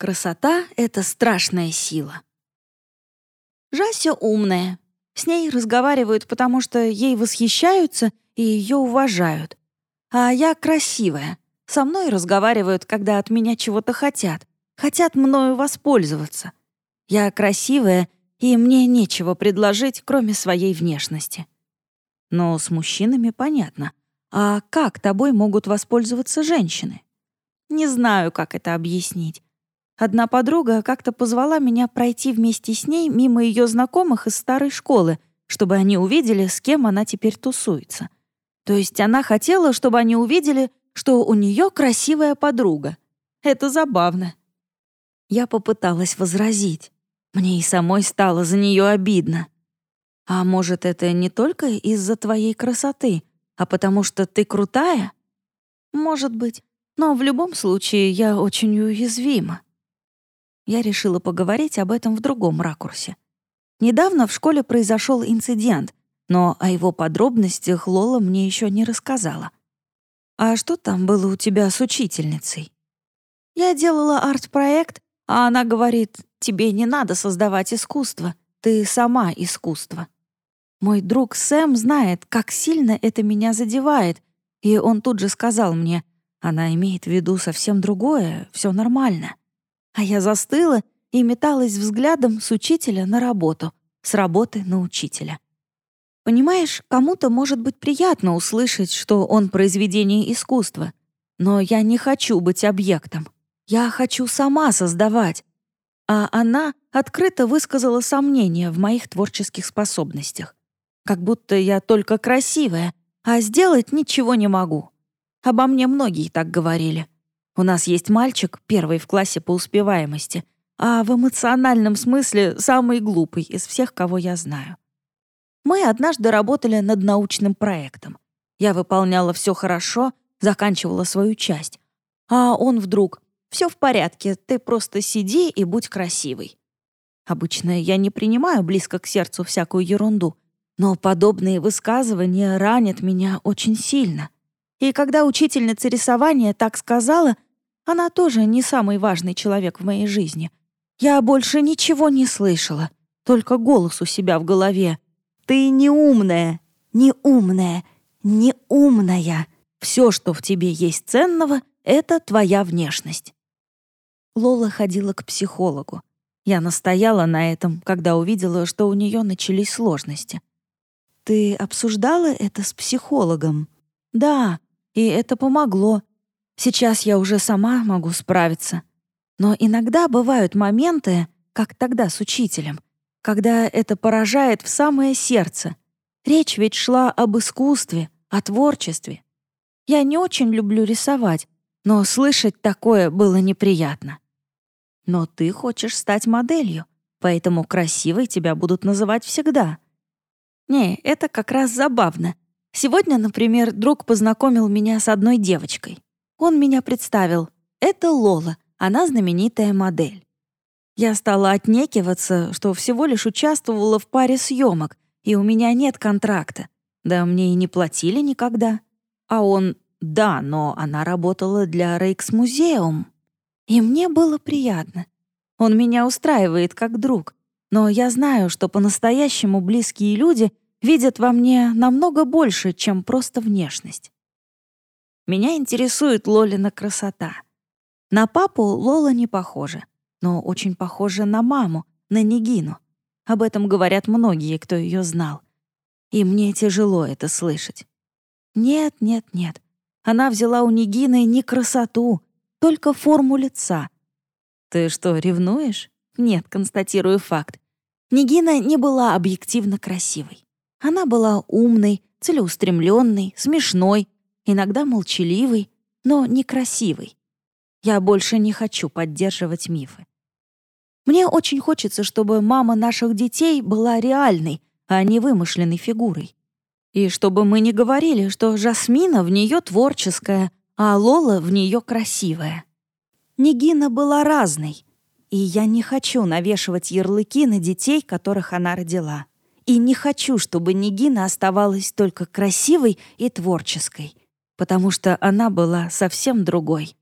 Красота — это страшная сила. Жася умная. С ней разговаривают, потому что ей восхищаются и ее уважают. А я красивая. Со мной разговаривают, когда от меня чего-то хотят. Хотят мною воспользоваться. Я красивая, и мне нечего предложить, кроме своей внешности. Но с мужчинами понятно. А как тобой могут воспользоваться женщины? Не знаю, как это объяснить. Одна подруга как-то позвала меня пройти вместе с ней мимо ее знакомых из старой школы, чтобы они увидели, с кем она теперь тусуется. То есть она хотела, чтобы они увидели, что у нее красивая подруга. Это забавно. Я попыталась возразить. Мне и самой стало за нее обидно. А может, это не только из-за твоей красоты, а потому что ты крутая? Может быть. Но в любом случае я очень уязвима я решила поговорить об этом в другом ракурсе. Недавно в школе произошел инцидент, но о его подробностях Лола мне еще не рассказала. «А что там было у тебя с учительницей?» «Я делала арт-проект, а она говорит, тебе не надо создавать искусство, ты сама искусство». Мой друг Сэм знает, как сильно это меня задевает, и он тут же сказал мне, она имеет в виду совсем другое, все нормально. А я застыла и металась взглядом с учителя на работу, с работы на учителя. Понимаешь, кому-то может быть приятно услышать, что он произведение искусства, но я не хочу быть объектом. Я хочу сама создавать. А она открыто высказала сомнения в моих творческих способностях. Как будто я только красивая, а сделать ничего не могу. Обо мне многие так говорили. У нас есть мальчик, первый в классе по успеваемости, а в эмоциональном смысле самый глупый из всех, кого я знаю. Мы однажды работали над научным проектом. Я выполняла все хорошо, заканчивала свою часть. А он вдруг «Все в порядке, ты просто сиди и будь красивой». Обычно я не принимаю близко к сердцу всякую ерунду, но подобные высказывания ранят меня очень сильно. И когда учительница рисования так сказала — она тоже не самый важный человек в моей жизни. Я больше ничего не слышала, только голос у себя в голове. «Ты неумная, неумная, неумная. Все, что в тебе есть ценного, — это твоя внешность». Лола ходила к психологу. Я настояла на этом, когда увидела, что у нее начались сложности. «Ты обсуждала это с психологом?» «Да, и это помогло. Сейчас я уже сама могу справиться. Но иногда бывают моменты, как тогда с учителем, когда это поражает в самое сердце. Речь ведь шла об искусстве, о творчестве. Я не очень люблю рисовать, но слышать такое было неприятно. Но ты хочешь стать моделью, поэтому красивой тебя будут называть всегда. Не, это как раз забавно. Сегодня, например, друг познакомил меня с одной девочкой. Он меня представил. Это Лола, она знаменитая модель. Я стала отнекиваться, что всего лишь участвовала в паре съемок, и у меня нет контракта. Да мне и не платили никогда. А он «Да, но она работала для Рейкс-музеум». И мне было приятно. Он меня устраивает как друг. Но я знаю, что по-настоящему близкие люди видят во мне намного больше, чем просто внешность. Меня интересует Лолина красота. На папу Лола не похожа, но очень похожа на маму, на Нигину. Об этом говорят многие, кто ее знал. И мне тяжело это слышать. Нет, нет, нет. Она взяла у Нигины не красоту, только форму лица. Ты что, ревнуешь? Нет, констатирую факт. Нигина не была объективно красивой. Она была умной, целеустремленной, смешной, иногда молчаливый, но некрасивый. Я больше не хочу поддерживать мифы. Мне очень хочется, чтобы мама наших детей была реальной, а не вымышленной фигурой. И чтобы мы не говорили, что Жасмина в нее творческая, а Лола в нее красивая. Нигина была разной, и я не хочу навешивать ярлыки на детей, которых она родила. И не хочу, чтобы Нигина оставалась только красивой и творческой потому что она была совсем другой.